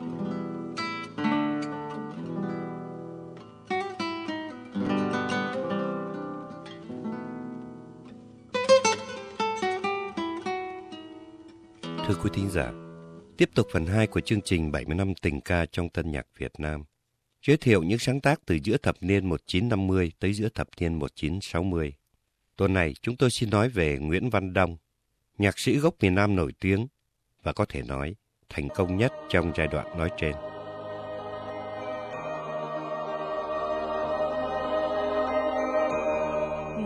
Thưa quý thính giả, tiếp tục phần 2 của chương trình 70 năm tình ca trong tân nhạc Việt Nam. Giới thiệu những sáng tác từ giữa thập niên 1950 tới giữa thập niên 1960. Tuần này chúng tôi xin nói về Nguyễn Văn Đông, nhạc sĩ gốc miền Nam nổi tiếng và có thể nói thành công nhất trong giai đoạn nói trên.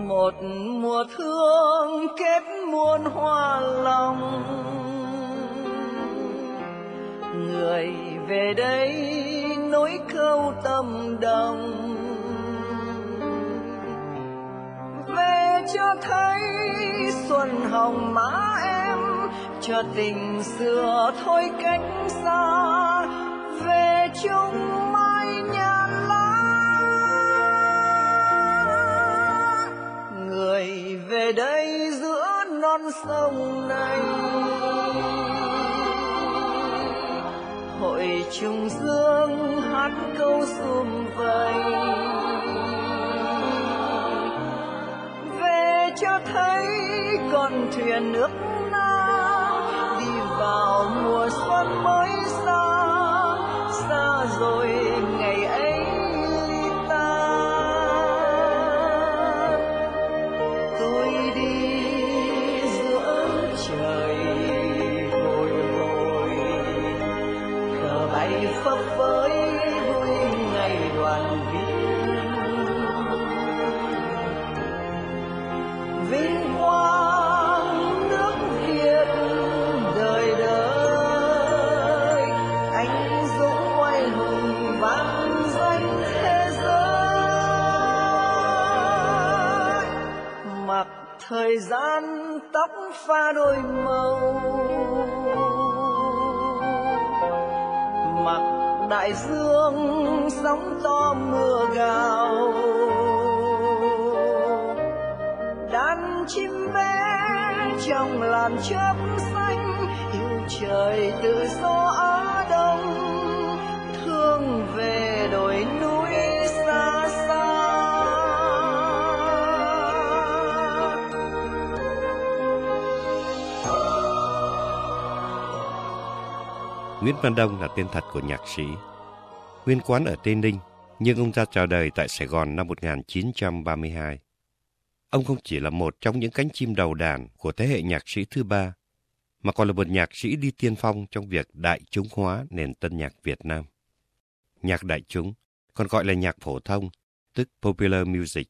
Một mùa thương kết muôn hoa lòng. Người về đây nối câu tâm đồng. Về cho thấy xuân hồng mãi cho tình xưa thôi cách xa, về chung mai nhà lá. Người về đây giữa non sông này. Hội trùng dương hát câu sum vầy. Về cho thấy con thuyền nước xa gian tóc pha đôi màu. Mặc đại dương sóng to mưa gào. Đàn chim bé trong làn chớp xanh, yêu trời tự do. Nguyễn Văn Đông là tên thật của nhạc sĩ. Nguyên quán ở Tây Ninh, nhưng ông ra chào đời tại Sài Gòn năm 1932. Ông không chỉ là một trong những cánh chim đầu đàn của thế hệ nhạc sĩ thứ ba, mà còn là một nhạc sĩ đi tiên phong trong việc đại chúng hóa nền tân nhạc Việt Nam. Nhạc đại chúng, còn gọi là nhạc phổ thông, tức popular music,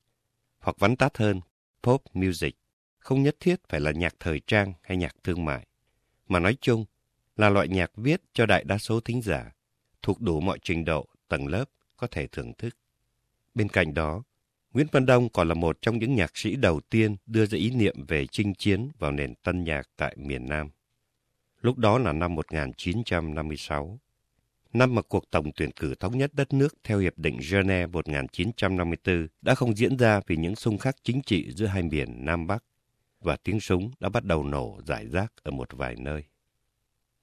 hoặc vắn tắt hơn, pop music, không nhất thiết phải là nhạc thời trang hay nhạc thương mại, mà nói chung là loại nhạc viết cho đại đa số thính giả, thuộc đủ mọi trình độ, tầng lớp có thể thưởng thức. Bên cạnh đó, Nguyễn Văn Đông còn là một trong những nhạc sĩ đầu tiên đưa ra ý niệm về chinh chiến vào nền tân nhạc tại miền Nam. Lúc đó là năm 1956, năm mà cuộc tổng tuyển cử thống nhất đất nước theo Hiệp định Geneva 1954 đã không diễn ra vì những xung khắc chính trị giữa hai miền Nam Bắc, và tiếng súng đã bắt đầu nổ rải rác ở một vài nơi.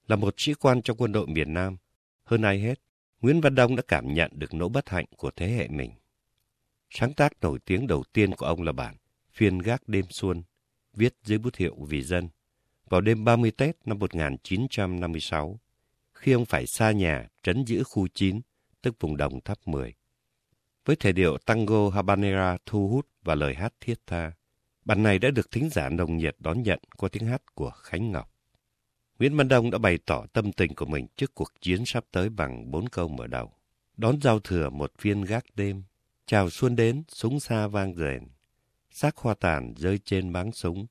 Là một sĩ quan trong quân đội miền Nam, hơn ai hết, Nguyễn Văn Đông đã cảm nhận được nỗi bất hạnh của thế hệ mình. Sáng tác nổi tiếng đầu tiên của ông là bản Phiên gác đêm xuân, viết dưới bút hiệu Vì dân, vào đêm 30 Tết năm 1956, khi ông phải xa nhà trấn giữ khu 9, tức vùng đồng tháp 10. Với thể điệu tango habanera thu hút và lời hát thiết tha, bản này đã được thính giả nồng nhiệt đón nhận qua tiếng hát của Khánh Ngọc. Nguyễn Văn Đông đã bày tỏ tâm tình của mình trước cuộc chiến sắp tới bằng bốn câu mở đầu. Đón giao thừa một viên gác đêm, chào xuân đến, súng xa vang rền. Xác hoa tàn rơi trên báng súng,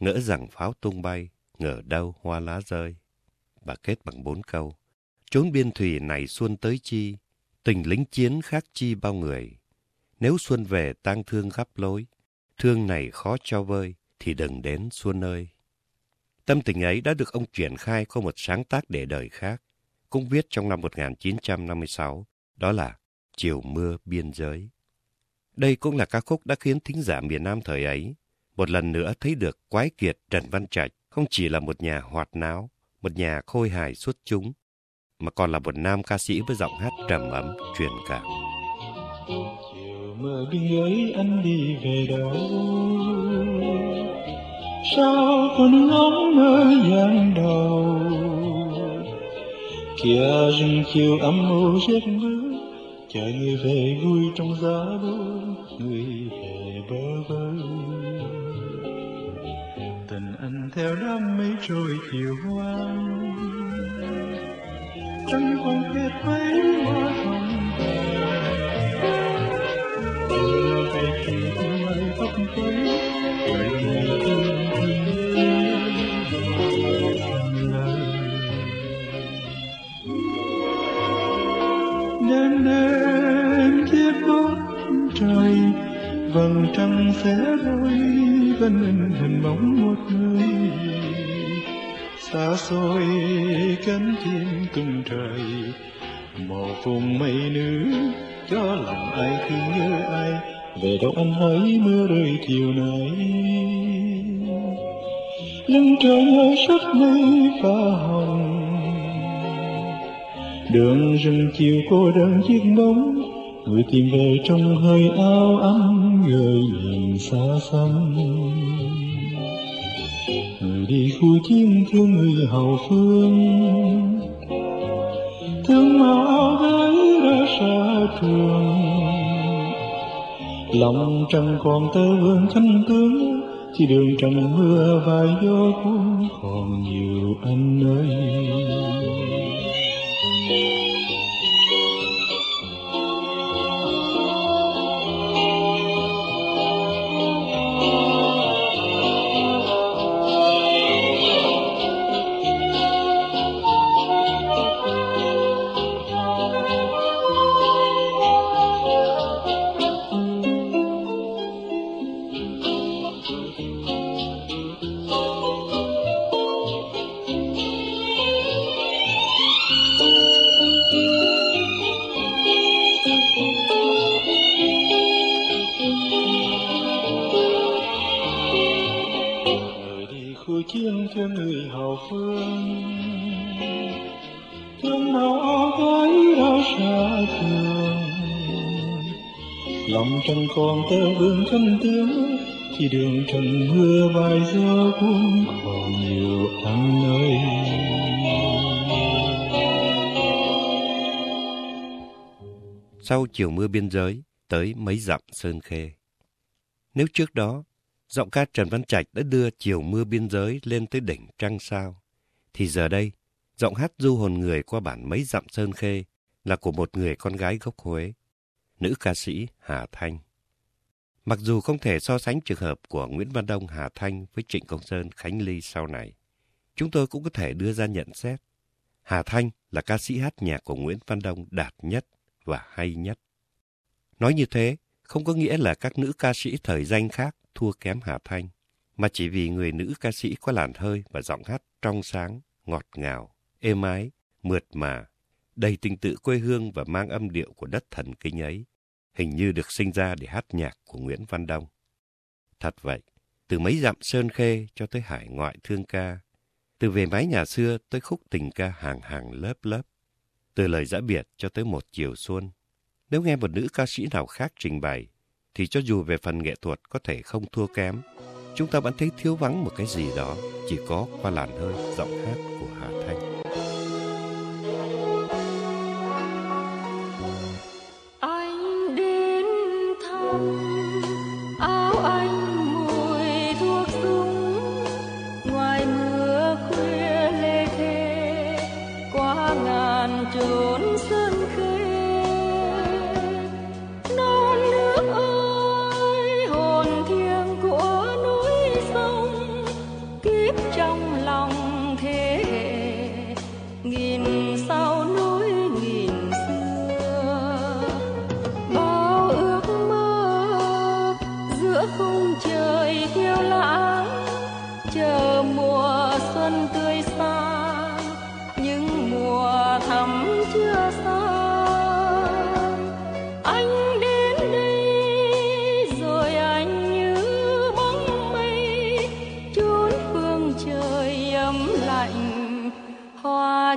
ngỡ rằng pháo tung bay, ngờ đâu hoa lá rơi. Và kết bằng bốn câu. Trốn biên thủy này xuân tới chi, tình lính chiến khác chi bao người. Nếu xuân về tang thương khắp lối, thương này khó cho vơi, thì đừng đến xuân ơi. Tâm tình ấy đã được ông triển khai qua một sáng tác để đời khác, cũng viết trong năm 1956, đó là Chiều mưa biên giới. Đây cũng là ca khúc đã khiến thính giả miền Nam thời ấy một lần nữa thấy được quái kiệt Trần Văn Trạch không chỉ là một nhà hoạt náo, một nhà khôi hài xuất chúng, mà còn là một nam ca sĩ với giọng hát trầm ấm, truyền cảm. Chiều mưa biên giới anh đi về đâu Sao còn ngóng nơi giang đầu? Kia rừng chiều âm u giấc mơ, Chờ người về vui trong giá bướm Người về bơ vơ. Tình anh theo đám mây trôi chiều hoang trăng còn hết mấy hoa hồng. Giờ về thì mây tóc tới đêm đêm chiếc bóng trời, vầng trăng sẽ rơi vẫn in hình bóng một người. Xa xôi cánh chim tung trời, màu vùng mây nữ, cho lòng ai thương nhớ ai, về đâu anh hỡi mưa rơi chiều nay. Lưng trời hơi sắc mây pha hồng đường rừng chiều cô đơn chiếc bóng người tìm về trong hơi áo ấm gợi nhìn xa xăm. Người đi khu chiến thương người hậu phương, thương màu áo gái ra xa trường. Lòng trăng còn tơ vương chân tướng, chỉ đường trần mưa và gió cũng còn nhiều anh ơi. Thank you. Chiến cho người hậu phương thương nào áo gái đã xa thường lòng trăng còn tơ vương thân tướng, thì đường trần mưa vài gió cũng còn nhiều anh nơi. Sau chiều mưa biên giới, tới mấy dặm sơn khê. Nếu trước đó giọng ca Trần Văn Trạch đã đưa chiều mưa biên giới lên tới đỉnh trăng sao. Thì giờ đây, giọng hát du hồn người qua bản mấy dặm sơn khê là của một người con gái gốc Huế, nữ ca sĩ Hà Thanh. Mặc dù không thể so sánh trường hợp của Nguyễn Văn Đông Hà Thanh với Trịnh Công Sơn Khánh Ly sau này, chúng tôi cũng có thể đưa ra nhận xét. Hà Thanh là ca sĩ hát nhạc của Nguyễn Văn Đông đạt nhất và hay nhất. Nói như thế, không có nghĩa là các nữ ca sĩ thời danh khác thua kém Hà Thanh, mà chỉ vì người nữ ca sĩ có làn hơi và giọng hát trong sáng, ngọt ngào, êm ái, mượt mà, đầy tình tự quê hương và mang âm điệu của đất thần kinh ấy, hình như được sinh ra để hát nhạc của Nguyễn Văn Đông. Thật vậy, từ mấy dặm sơn khê cho tới hải ngoại thương ca, từ về mái nhà xưa tới khúc tình ca hàng hàng lớp lớp, từ lời giã biệt cho tới một chiều xuân. Nếu nghe một nữ ca sĩ nào khác trình bày, thì cho dù về phần nghệ thuật có thể không thua kém, chúng ta vẫn thấy thiếu vắng một cái gì đó chỉ có qua làn hơi giọng hát.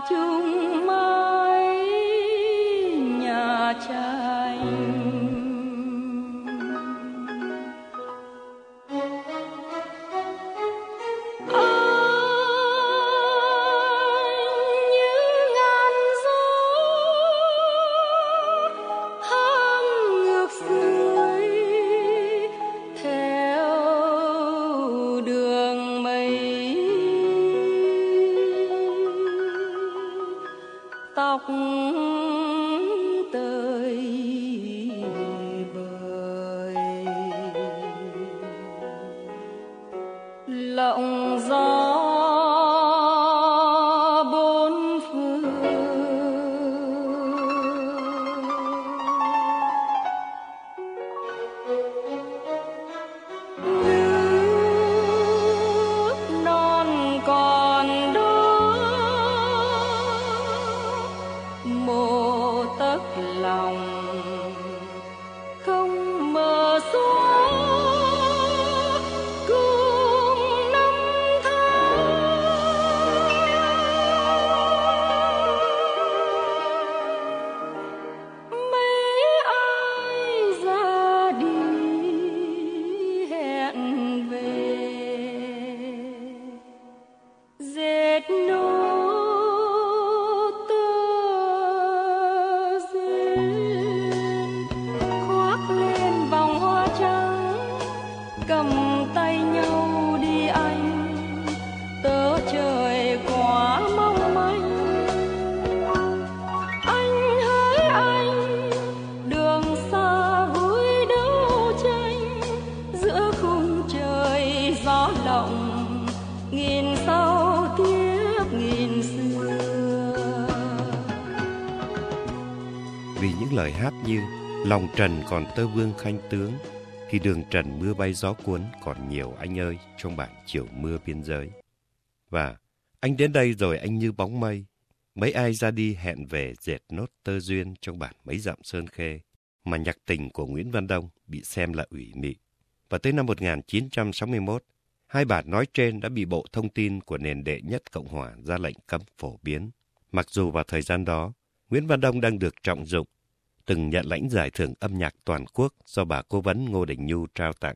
to Lòng trần còn tơ vương khanh tướng Thì đường trần mưa bay gió cuốn Còn nhiều anh ơi trong bản chiều mưa biên giới Và anh đến đây rồi anh như bóng mây Mấy ai ra đi hẹn về dệt nốt tơ duyên trong bản mấy dặm sơn khê mà nhạc tình của Nguyễn Văn Đông bị xem là ủy mị. Và tới năm 1961, hai bản nói trên đã bị Bộ Thông tin của nền đệ nhất Cộng hòa ra lệnh cấm phổ biến. Mặc dù vào thời gian đó, Nguyễn Văn Đông đang được trọng dụng từng nhận lãnh giải thưởng âm nhạc toàn quốc do bà cố vấn Ngô Đình Nhu trao tặng.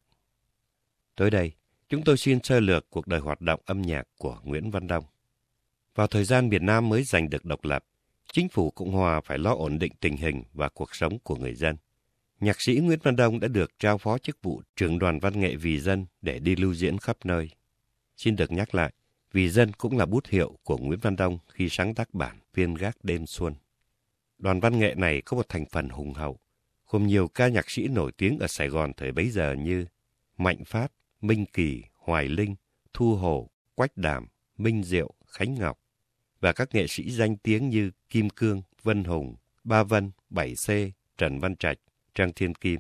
Tới đây, chúng tôi xin sơ lược cuộc đời hoạt động âm nhạc của Nguyễn Văn Đông. Vào thời gian Việt Nam mới giành được độc lập, chính phủ Cộng hòa phải lo ổn định tình hình và cuộc sống của người dân. Nhạc sĩ Nguyễn Văn Đông đã được trao phó chức vụ trưởng đoàn văn nghệ vì dân để đi lưu diễn khắp nơi. Xin được nhắc lại, vì dân cũng là bút hiệu của Nguyễn Văn Đông khi sáng tác bản Viên gác đêm xuân. Đoàn văn nghệ này có một thành phần hùng hậu, gồm nhiều ca nhạc sĩ nổi tiếng ở Sài Gòn thời bấy giờ như Mạnh Phát, Minh Kỳ, Hoài Linh, Thu Hồ, Quách Đàm, Minh Diệu, Khánh Ngọc và các nghệ sĩ danh tiếng như Kim Cương, Vân Hùng, Ba Vân, Bảy C, Trần Văn Trạch, Trang Thiên Kim.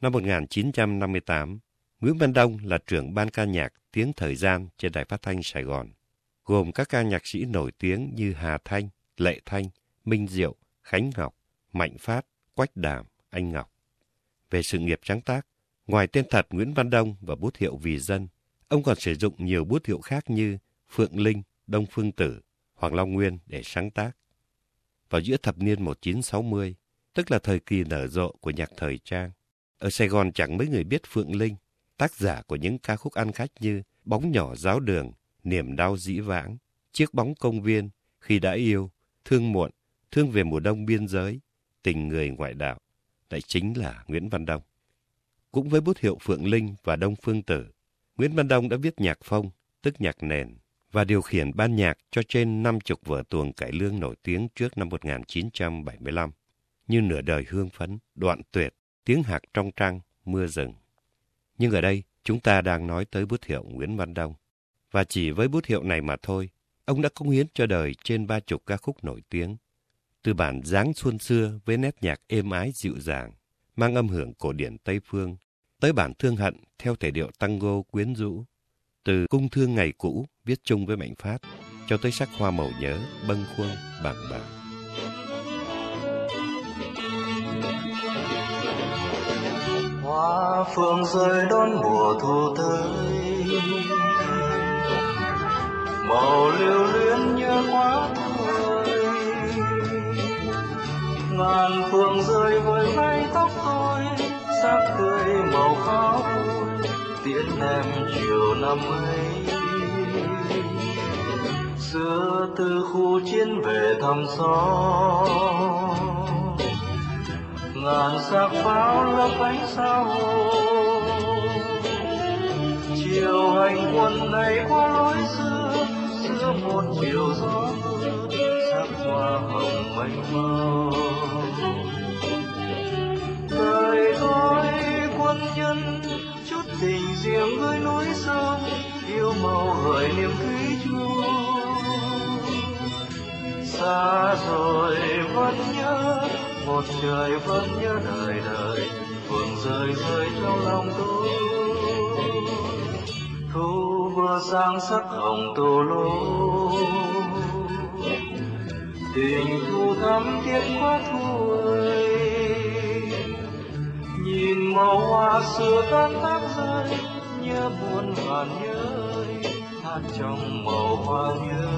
Năm 1958, Nguyễn Văn Đông là trưởng ban ca nhạc Tiếng Thời gian trên Đài Phát Thanh Sài Gòn, gồm các ca nhạc sĩ nổi tiếng như Hà Thanh, Lệ Thanh, Minh Diệu, Khánh Ngọc, Mạnh Phát, Quách Đàm, Anh Ngọc. Về sự nghiệp sáng tác, ngoài tên thật Nguyễn Văn Đông và bút hiệu Vì Dân, ông còn sử dụng nhiều bút hiệu khác như Phượng Linh, Đông Phương Tử, Hoàng Long Nguyên để sáng tác. Vào giữa thập niên 1960, tức là thời kỳ nở rộ của nhạc thời trang, ở Sài Gòn chẳng mấy người biết Phượng Linh, tác giả của những ca khúc ăn khách như Bóng nhỏ giáo đường, Niềm đau dĩ vãng, Chiếc bóng công viên, Khi đã yêu, Thương muộn, thương về mùa đông biên giới, tình người ngoại đạo, lại chính là Nguyễn Văn Đông. Cũng với bút hiệu Phượng Linh và Đông Phương Tử, Nguyễn Văn Đông đã viết nhạc phong, tức nhạc nền, và điều khiển ban nhạc cho trên năm chục vở tuồng cải lương nổi tiếng trước năm 1975, như Nửa đời hương phấn, Đoạn tuyệt, Tiếng hạc trong trăng, Mưa rừng. Nhưng ở đây, chúng ta đang nói tới bút hiệu Nguyễn Văn Đông. Và chỉ với bút hiệu này mà thôi, ông đã cống hiến cho đời trên ba chục ca khúc nổi tiếng, từ bản dáng xuân xưa với nét nhạc êm ái dịu dàng, mang âm hưởng cổ điển Tây Phương, tới bản thương hận theo thể điệu tango quyến rũ, từ cung thương ngày cũ viết chung với Mạnh Phát, cho tới sắc hoa màu nhớ, bâng khuâng, bàng bạc. Hoa phương rơi đón mùa thu tới Màu lưu luyến như hoa thôi ngàn phương rơi với mái tóc tôi sắc tươi màu áo vui tiễn em chiều năm ấy. Xưa từ khu chiến về thăm xóm ngàn sắc pháo lấp ánh sao chiều hành quân này qua lối xưa xưa một chiều gió mưa hoa hồng mênh mông đời tôi quân nhân chút tình riêng với núi sông yêu màu gợi niềm thủy chung xa rồi vẫn nhớ một trời vẫn nhớ đời đời phượng rơi rơi trong lòng tôi thu vừa sang sắc hồng tô lô tình thu thắm thiết quá thôi. Nhìn màu hoa xưa tan tác rơi, nhớ buồn và nhớ hát trong màu hoa nhớ.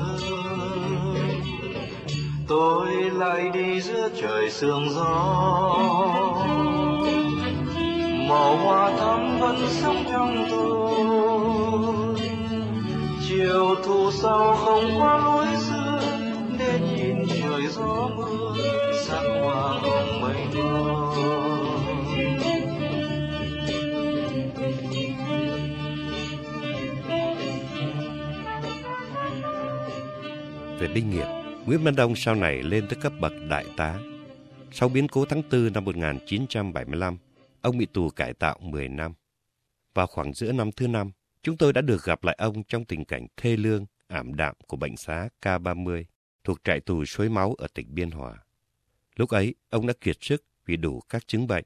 Tôi lại đi giữa trời sương gió. Màu hoa thắm vẫn sống trong tôi. Chiều thu sau không qua lối binh nghiệp, Nguyễn Văn Đông sau này lên tới cấp bậc đại tá. Sau biến cố tháng 4 năm 1975, ông bị tù cải tạo 10 năm. Vào khoảng giữa năm thứ năm, chúng tôi đã được gặp lại ông trong tình cảnh thê lương, ảm đạm của bệnh xá K30 thuộc trại tù suối máu ở tỉnh Biên Hòa. Lúc ấy, ông đã kiệt sức vì đủ các chứng bệnh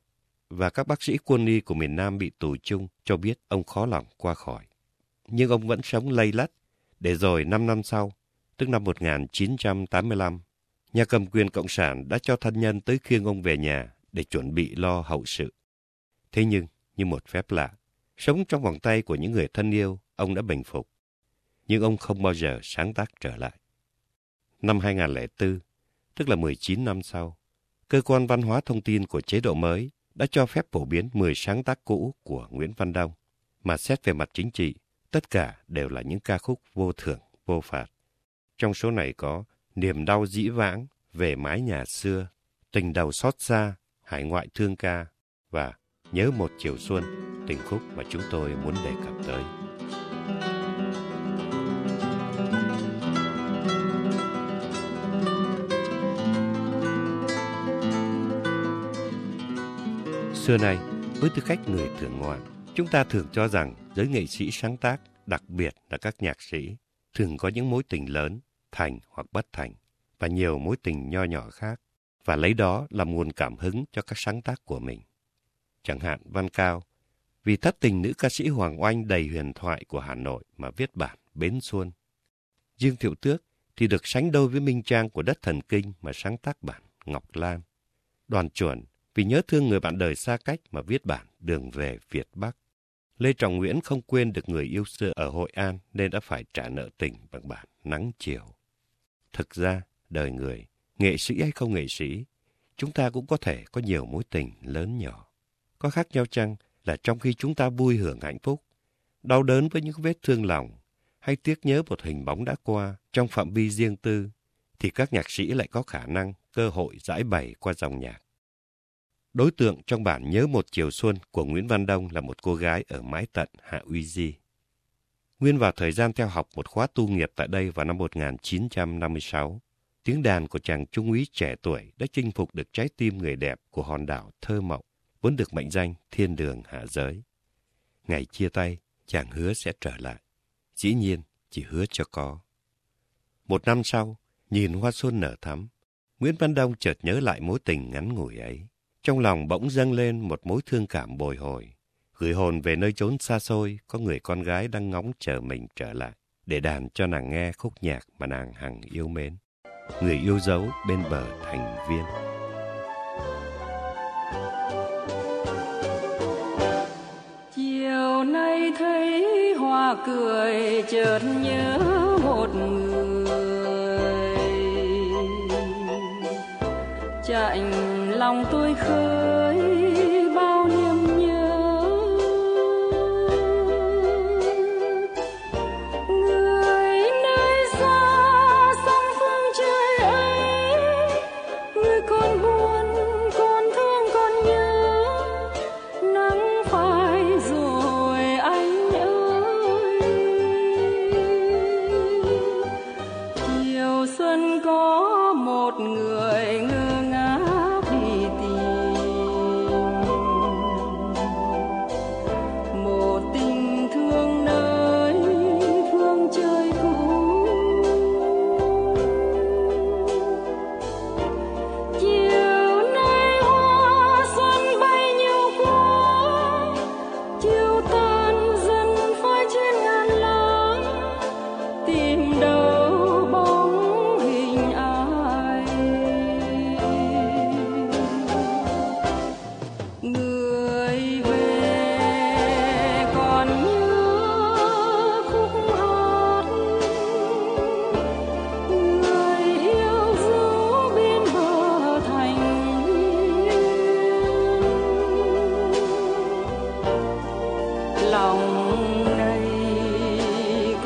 và các bác sĩ quân y của miền Nam bị tù chung cho biết ông khó lòng qua khỏi. Nhưng ông vẫn sống lây lắt, để rồi 5 năm sau, tức năm 1985, nhà cầm quyền Cộng sản đã cho thân nhân tới khiêng ông về nhà để chuẩn bị lo hậu sự. Thế nhưng, như một phép lạ, sống trong vòng tay của những người thân yêu, ông đã bình phục. Nhưng ông không bao giờ sáng tác trở lại. Năm 2004, tức là 19 năm sau, Cơ quan Văn hóa Thông tin của chế độ mới đã cho phép phổ biến 10 sáng tác cũ của Nguyễn Văn Đông, mà xét về mặt chính trị, tất cả đều là những ca khúc vô thưởng, vô phạt. Trong số này có Niềm đau dĩ vãng, Về mái nhà xưa, Tình đầu xót xa, Hải ngoại thương ca và Nhớ một chiều xuân, tình khúc mà chúng tôi muốn đề cập tới. Xưa nay, với tư cách người thưởng ngoạn, chúng ta thường cho rằng giới nghệ sĩ sáng tác, đặc biệt là các nhạc sĩ, thường có những mối tình lớn, thành hoặc bất thành, và nhiều mối tình nho nhỏ khác, và lấy đó làm nguồn cảm hứng cho các sáng tác của mình. Chẳng hạn Văn Cao, vì thất tình nữ ca sĩ Hoàng Oanh đầy huyền thoại của Hà Nội mà viết bản Bến Xuân. Dương Thiệu Tước thì được sánh đôi với Minh Trang của đất thần kinh mà sáng tác bản Ngọc Lan. Đoàn chuẩn vì nhớ thương người bạn đời xa cách mà viết bản Đường về Việt Bắc. Lê Trọng Nguyễn không quên được người yêu xưa ở Hội An nên đã phải trả nợ tình bằng bản Nắng Chiều. Thực ra, đời người, nghệ sĩ hay không nghệ sĩ, chúng ta cũng có thể có nhiều mối tình lớn nhỏ. Có khác nhau chăng là trong khi chúng ta vui hưởng hạnh phúc, đau đớn với những vết thương lòng, hay tiếc nhớ một hình bóng đã qua trong phạm vi riêng tư, thì các nhạc sĩ lại có khả năng, cơ hội giải bày qua dòng nhạc. Đối tượng trong bản Nhớ một chiều xuân của Nguyễn Văn Đông là một cô gái ở mái tận Hạ Uy Di. Nguyên vào thời gian theo học một khóa tu nghiệp tại đây vào năm 1956, tiếng đàn của chàng trung úy trẻ tuổi đã chinh phục được trái tim người đẹp của hòn đảo thơ mộng, vốn được mệnh danh thiên đường hạ giới. Ngày chia tay, chàng hứa sẽ trở lại. Dĩ nhiên, chỉ hứa cho có. Một năm sau, nhìn hoa xuân nở thắm, Nguyễn Văn Đông chợt nhớ lại mối tình ngắn ngủi ấy. Trong lòng bỗng dâng lên một mối thương cảm bồi hồi. Gửi hồn về nơi chốn xa xôi, có người con gái đang ngóng chờ mình trở lại, để đàn cho nàng nghe khúc nhạc mà nàng hằng yêu mến. Người yêu dấu bên bờ thành viên. Chiều nay thấy hoa cười chợt nhớ một người chạy lòng tôi khơi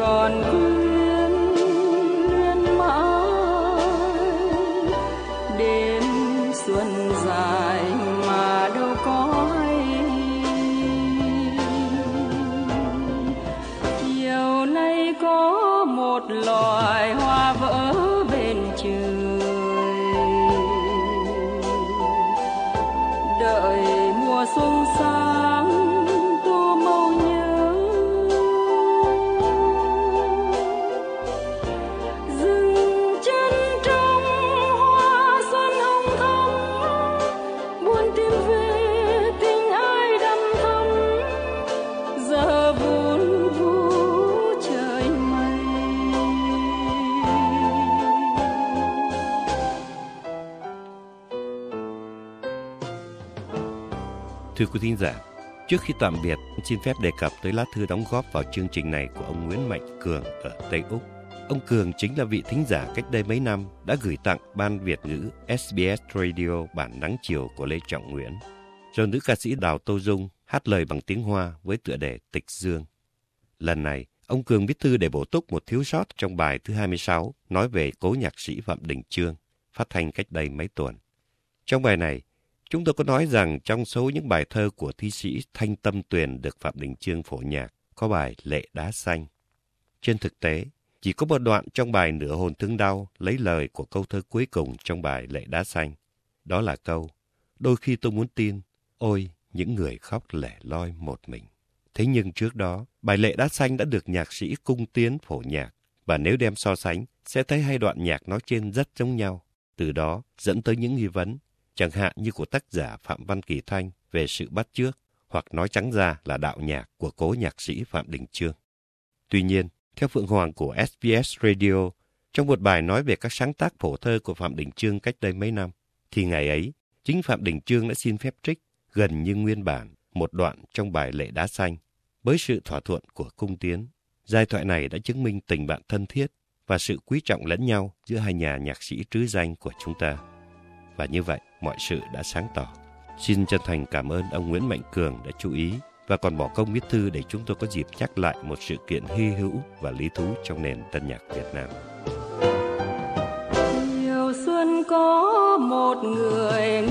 còn quyến Thưa quý thính giả, trước khi tạm biệt, xin phép đề cập tới lá thư đóng góp vào chương trình này của ông Nguyễn Mạnh Cường ở Tây Úc. Ông Cường chính là vị thính giả cách đây mấy năm đã gửi tặng Ban Việt ngữ SBS Radio bản nắng chiều của Lê Trọng Nguyễn. Rồi nữ ca sĩ Đào Tô Dung hát lời bằng tiếng Hoa với tựa đề Tịch Dương. Lần này, ông Cường viết thư để bổ túc một thiếu sót trong bài thứ 26 nói về cố nhạc sĩ Phạm Đình Trương, phát thanh cách đây mấy tuần. Trong bài này, Chúng tôi có nói rằng trong số những bài thơ của thi sĩ Thanh Tâm Tuyền được Phạm Đình Chương phổ nhạc có bài Lệ Đá Xanh. Trên thực tế, chỉ có một đoạn trong bài Nửa hồn thương đau lấy lời của câu thơ cuối cùng trong bài Lệ Đá Xanh. Đó là câu, đôi khi tôi muốn tin, ôi, những người khóc lẻ loi một mình. Thế nhưng trước đó, bài Lệ Đá Xanh đã được nhạc sĩ Cung Tiến phổ nhạc, và nếu đem so sánh, sẽ thấy hai đoạn nhạc nói trên rất giống nhau. Từ đó dẫn tới những nghi vấn chẳng hạn như của tác giả Phạm Văn Kỳ Thanh về sự bắt chước, hoặc nói trắng ra là đạo nhạc của cố nhạc sĩ Phạm Đình Trương. Tuy nhiên, theo Phượng Hoàng của SBS Radio, trong một bài nói về các sáng tác phổ thơ của Phạm Đình Trương cách đây mấy năm, thì ngày ấy, chính Phạm Đình Trương đã xin phép trích gần như nguyên bản một đoạn trong bài Lệ Đá Xanh với sự thỏa thuận của cung tiến. Giai thoại này đã chứng minh tình bạn thân thiết và sự quý trọng lẫn nhau giữa hai nhà nhạc sĩ trứ danh của chúng ta. Và như vậy, mọi sự đã sáng tỏ. Xin chân thành cảm ơn ông Nguyễn Mạnh Cường đã chú ý và còn bỏ công viết thư để chúng tôi có dịp nhắc lại một sự kiện hy hữu và lý thú trong nền tân nhạc Việt Nam. Chiều xuân có một người